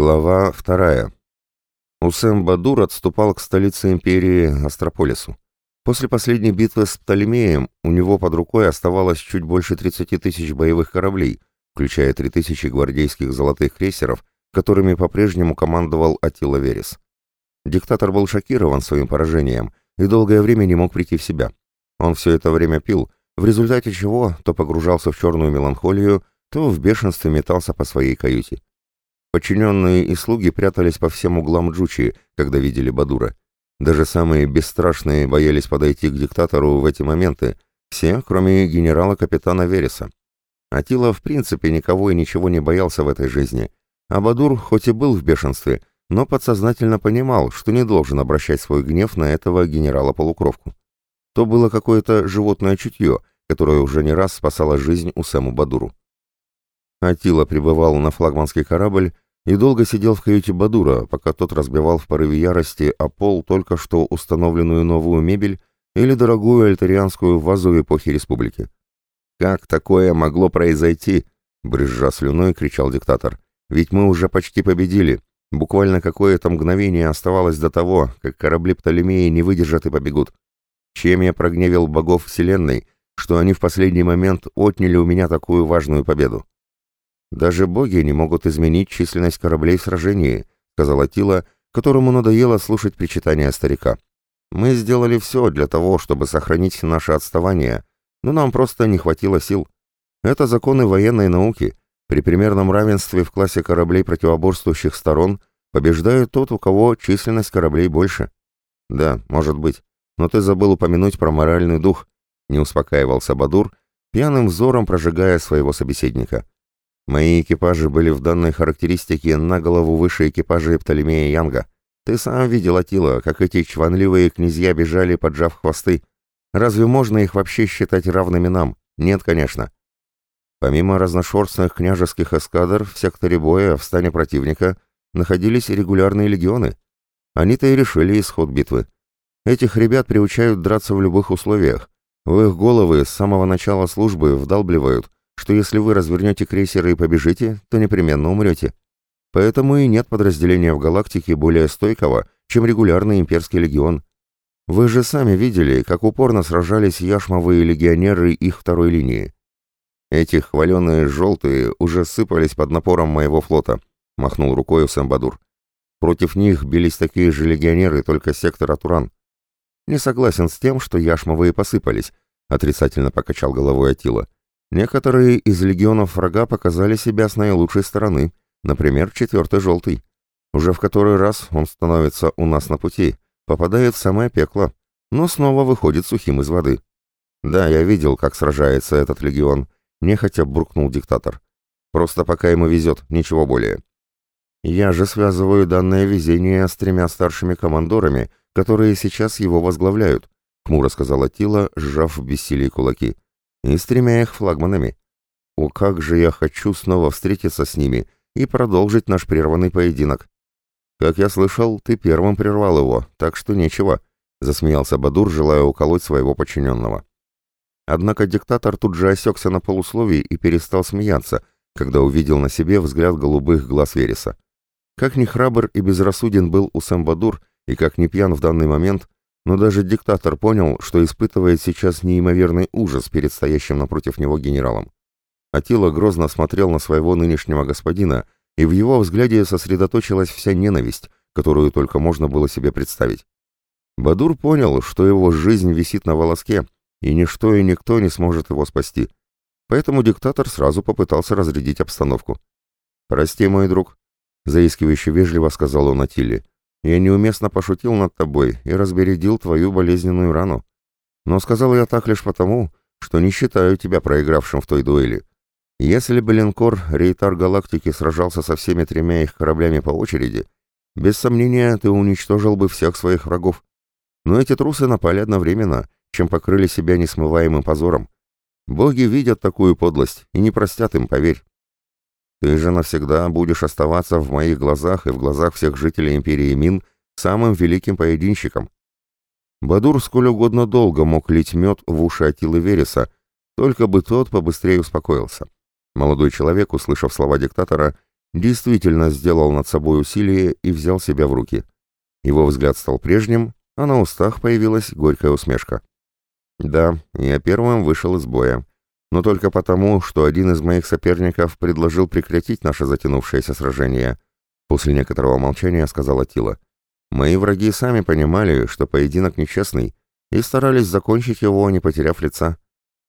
Глава вторая. Усэм Бадур отступал к столице империи Астрополису. После последней битвы с Птолемеем у него под рукой оставалось чуть больше 30 тысяч боевых кораблей, включая 3000 гвардейских золотых крейсеров, которыми по-прежнему командовал Атила Верес. Диктатор был шокирован своим поражением и долгое время не мог прийти в себя. Он все это время пил, в результате чего то погружался в черную меланхолию, то в бешенстве метался по своей каюте. Подчиненные и слуги прятались по всем углам Джучи, когда видели Бадура. Даже самые бесстрашные боялись подойти к диктатору в эти моменты, все, кроме генерала-капитана Вереса. Атила в принципе никого и ничего не боялся в этой жизни, а Бадур хоть и был в бешенстве, но подсознательно понимал, что не должен обращать свой гнев на этого генерала-полукровку. То было какое-то животное чутье, которое уже не раз спасало жизнь у Усэму Бадуру. Атила прибывал на флагманский корабль и долго сидел в каюте Бадура, пока тот разбивал в порыве ярости о пол только что установленную новую мебель или дорогую альтерианскую вазу эпохи республики. «Как такое могло произойти?» — брызжа слюной кричал диктатор. «Ведь мы уже почти победили. Буквально какое-то мгновение оставалось до того, как корабли Птолемеи не выдержат и побегут. Чем я прогневил богов Вселенной, что они в последний момент отняли у меня такую важную победу?» «Даже боги не могут изменить численность кораблей в сражении», — сказала Тила, которому надоело слушать причитания старика. «Мы сделали все для того, чтобы сохранить наше отставание, но нам просто не хватило сил. Это законы военной науки. При примерном равенстве в классе кораблей противоборствующих сторон побеждает тот, у кого численность кораблей больше». «Да, может быть, но ты забыл упомянуть про моральный дух», — не успокаивался Бадур, пьяным взором прожигая своего собеседника. Мои экипажи были в данной характеристике на голову выше экипажей Птолемея Янга. Ты сам видел, Атила, как эти чванливые князья бежали, поджав хвосты. Разве можно их вообще считать равными нам? Нет, конечно. Помимо разношерстных княжеских эскадр, в секторе боя в стане противника находились регулярные легионы. Они-то и решили исход битвы. Этих ребят приучают драться в любых условиях. В их головы с самого начала службы вдалбливают – что если вы развернете крейсеры и побежите, то непременно умрете. Поэтому и нет подразделения в галактике более стойкого, чем регулярный имперский легион. Вы же сами видели, как упорно сражались яшмовые легионеры их второй линии. Эти хваленые желтые уже сыпались под напором моего флота, махнул рукой Самбадур. Против них бились такие же легионеры, только сектор Атуран. Не согласен с тем, что яшмовые посыпались, отрицательно покачал головой Атила. Некоторые из легионов врага показали себя с наилучшей стороны, например, четвертый желтый. Уже в который раз он становится у нас на пути, попадает в самое пекло, но снова выходит сухим из воды. Да, я видел, как сражается этот легион, нехотя буркнул диктатор. Просто пока ему везет, ничего более. Я же связываю данное везение с тремя старшими командорами, которые сейчас его возглавляют, хмуро сказала Тила, сжав в бессилии кулаки и с тремя их флагманами. О, как же я хочу снова встретиться с ними и продолжить наш прерванный поединок. Как я слышал, ты первым прервал его, так что нечего, засмеялся Бадур, желая уколоть своего подчиненного. Однако диктатор тут же осекся на полусловии и перестал смеяться, когда увидел на себе взгляд голубых глаз Вереса. Как ни храбр и безрассуден был Усэм Бадур, и как ни пьян в данный момент, но даже диктатор понял, что испытывает сейчас неимоверный ужас перед стоящим напротив него генералом. Атила грозно смотрел на своего нынешнего господина, и в его взгляде сосредоточилась вся ненависть, которую только можно было себе представить. Бадур понял, что его жизнь висит на волоске, и ничто и никто не сможет его спасти. Поэтому диктатор сразу попытался разрядить обстановку. «Прости, мой друг», — заискивающе вежливо сказал он Атиле, я неуместно пошутил над тобой и разбередил твою болезненную рану. Но сказал я так лишь потому, что не считаю тебя проигравшим в той дуэли. Если бы линкор Рейтар Галактики сражался со всеми тремя их кораблями по очереди, без сомнения ты уничтожил бы всех своих врагов. Но эти трусы напали одновременно, чем покрыли себя несмываемым позором. Боги видят такую подлость и не простят им, поверь. Ты же навсегда будешь оставаться в моих глазах и в глазах всех жителей Империи Мин самым великим поединщиком. Бадур сколь угодно долго мог лить мед в уши Атилы Вереса, только бы тот побыстрее успокоился. Молодой человек, услышав слова диктатора, действительно сделал над собой усилие и взял себя в руки. Его взгляд стал прежним, а на устах появилась горькая усмешка. Да, я первым вышел из боя, но только потому, что один из моих соперников предложил прекратить наше затянувшееся сражение. После некоторого молчания сказала Тила. Мои враги сами понимали, что поединок нечестный, и старались закончить его, не потеряв лица.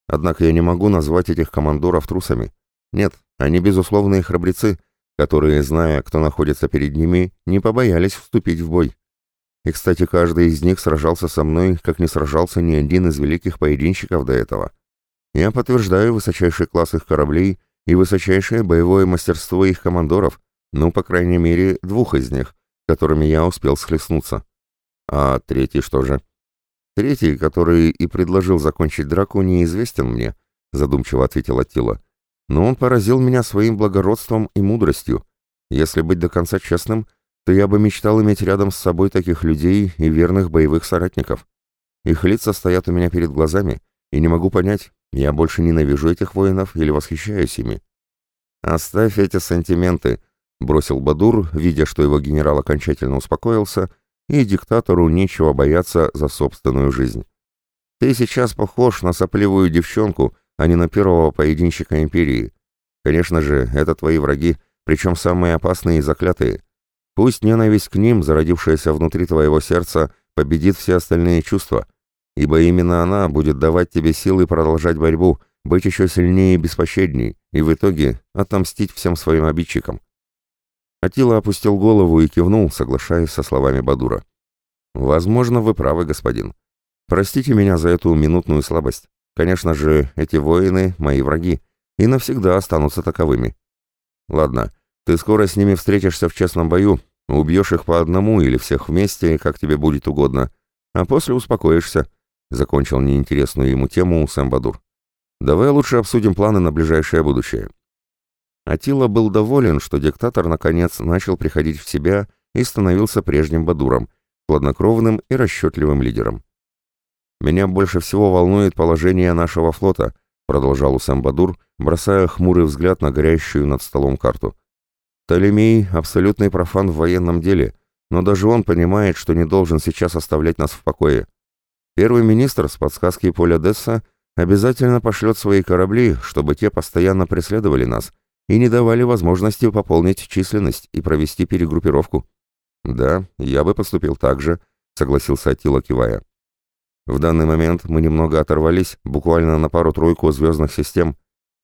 Однако я не могу назвать этих командоров трусами. Нет, они безусловные храбрецы, которые, зная, кто находится перед ними, не побоялись вступить в бой. И, кстати, каждый из них сражался со мной, как не сражался ни один из великих поединщиков до этого. Я подтверждаю высочайший класс их кораблей и высочайшее боевое мастерство их командоров, ну, по крайней мере, двух из них, которыми я успел схлестнуться. А третий что же? Третий, который и предложил закончить драку, неизвестен мне, задумчиво ответила Тила. Но он поразил меня своим благородством и мудростью. Если быть до конца честным, то я бы мечтал иметь рядом с собой таких людей и верных боевых соратников. Их лица стоят у меня перед глазами, и не могу понять, я больше ненавижу этих воинов или восхищаюсь ими. «Оставь эти сантименты», — бросил Бадур, видя, что его генерал окончательно успокоился — и диктатору нечего бояться за собственную жизнь. Ты сейчас похож на сопливую девчонку, а не на первого поединщика империи. Конечно же, это твои враги, причем самые опасные и заклятые. Пусть ненависть к ним, зародившаяся внутри твоего сердца, победит все остальные чувства, ибо именно она будет давать тебе силы продолжать борьбу, быть еще сильнее и беспощадней, и в итоге отомстить всем своим обидчикам. Атила опустил голову и кивнул, соглашаясь со словами Бадура. «Возможно, вы правы, господин. Простите меня за эту минутную слабость. Конечно же, эти воины — мои враги, и навсегда останутся таковыми. Ладно, ты скоро с ними встретишься в честном бою, убьешь их по одному или всех вместе, как тебе будет угодно, а после успокоишься», — закончил неинтересную ему тему Сэм Бадур. «Давай лучше обсудим планы на ближайшее будущее». Атила был доволен, что диктатор наконец начал приходить в себя и становился прежним Бадуром, хладнокровным и расчетливым лидером. «Меня больше всего волнует положение нашего флота», продолжал Усам Бадур, бросая хмурый взгляд на горящую над столом карту. «Толемей — абсолютный профан в военном деле, но даже он понимает, что не должен сейчас оставлять нас в покое. Первый министр с подсказки Поля Десса обязательно пошлет свои корабли, чтобы те постоянно преследовали нас, и не давали возможности пополнить численность и провести перегруппировку. «Да, я бы поступил так же», — согласился Атила, кивая. «В данный момент мы немного оторвались, буквально на пару-тройку звездных систем,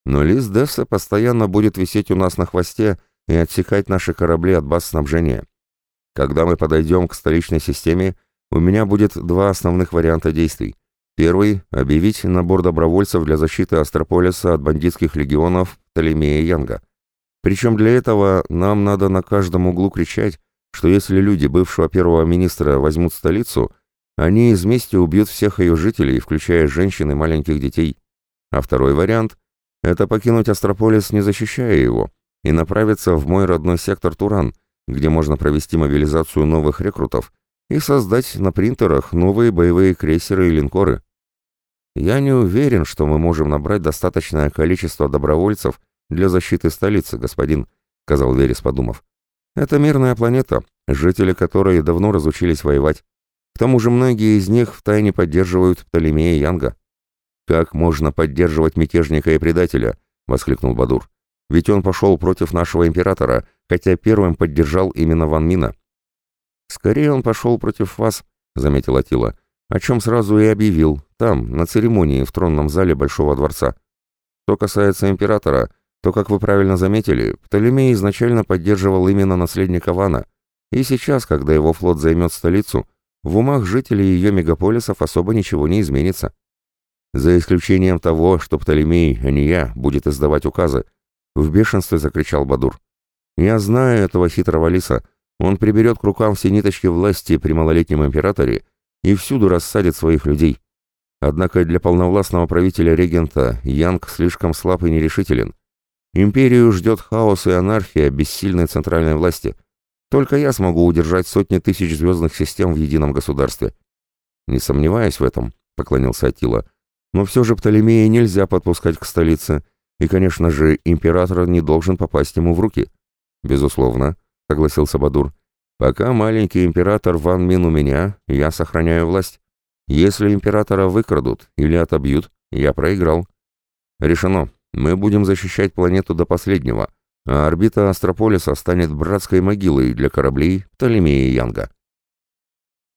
но лист Десса постоянно будет висеть у нас на хвосте и отсекать наши корабли от баз снабжения. Когда мы подойдем к столичной системе, у меня будет два основных варианта действий. Первый — объявить набор добровольцев для защиты Астрополиса от бандитских легионов Птолемея Янга. Причем для этого нам надо на каждом углу кричать, что если люди бывшего первого министра возьмут столицу, они из мести убьют всех ее жителей, включая женщин и маленьких детей. А второй вариант — это покинуть Астрополис, не защищая его, и направиться в мой родной сектор Туран, где можно провести мобилизацию новых рекрутов и создать на принтерах новые боевые крейсеры и линкоры. Я не уверен, что мы можем набрать достаточное количество добровольцев для защиты столицы, господин, сказал Верес, подумав. Это мирная планета, жители которой давно разучились воевать. К тому же многие из них втайне поддерживают Птолемея Янга. Как можно поддерживать мятежника и предателя? воскликнул Бадур. Ведь он пошел против нашего императора, хотя первым поддержал именно Ван Мина. Скорее он пошел против вас, заметил Атила о чем сразу и объявил, там, на церемонии в тронном зале Большого дворца. Что касается императора, то, как вы правильно заметили, Птолемей изначально поддерживал именно наследника Вана, и сейчас, когда его флот займет столицу, в умах жителей ее мегаполисов особо ничего не изменится. За исключением того, что Птолемей, а не я, будет издавать указы, в бешенстве закричал Бадур. Я знаю этого хитрого лиса, он приберет к рукам все ниточки власти при малолетнем императоре и всюду рассадит своих людей. Однако для полновластного правителя-регента Янг слишком слаб и нерешителен. Империю ждет хаос и анархия бессильной центральной власти. Только я смогу удержать сотни тысяч звездных систем в едином государстве. Не сомневаюсь в этом, поклонился Атила. Но все же Птолемея нельзя подпускать к столице, и, конечно же, император не должен попасть ему в руки. «Безусловно», — согласился Бадур. «Пока маленький император Ван Мин у меня, я сохраняю власть. Если императора выкрадут или отобьют, я проиграл. Решено. Мы будем защищать планету до последнего, а орбита Астрополиса станет братской могилой для кораблей Птолемея Янга».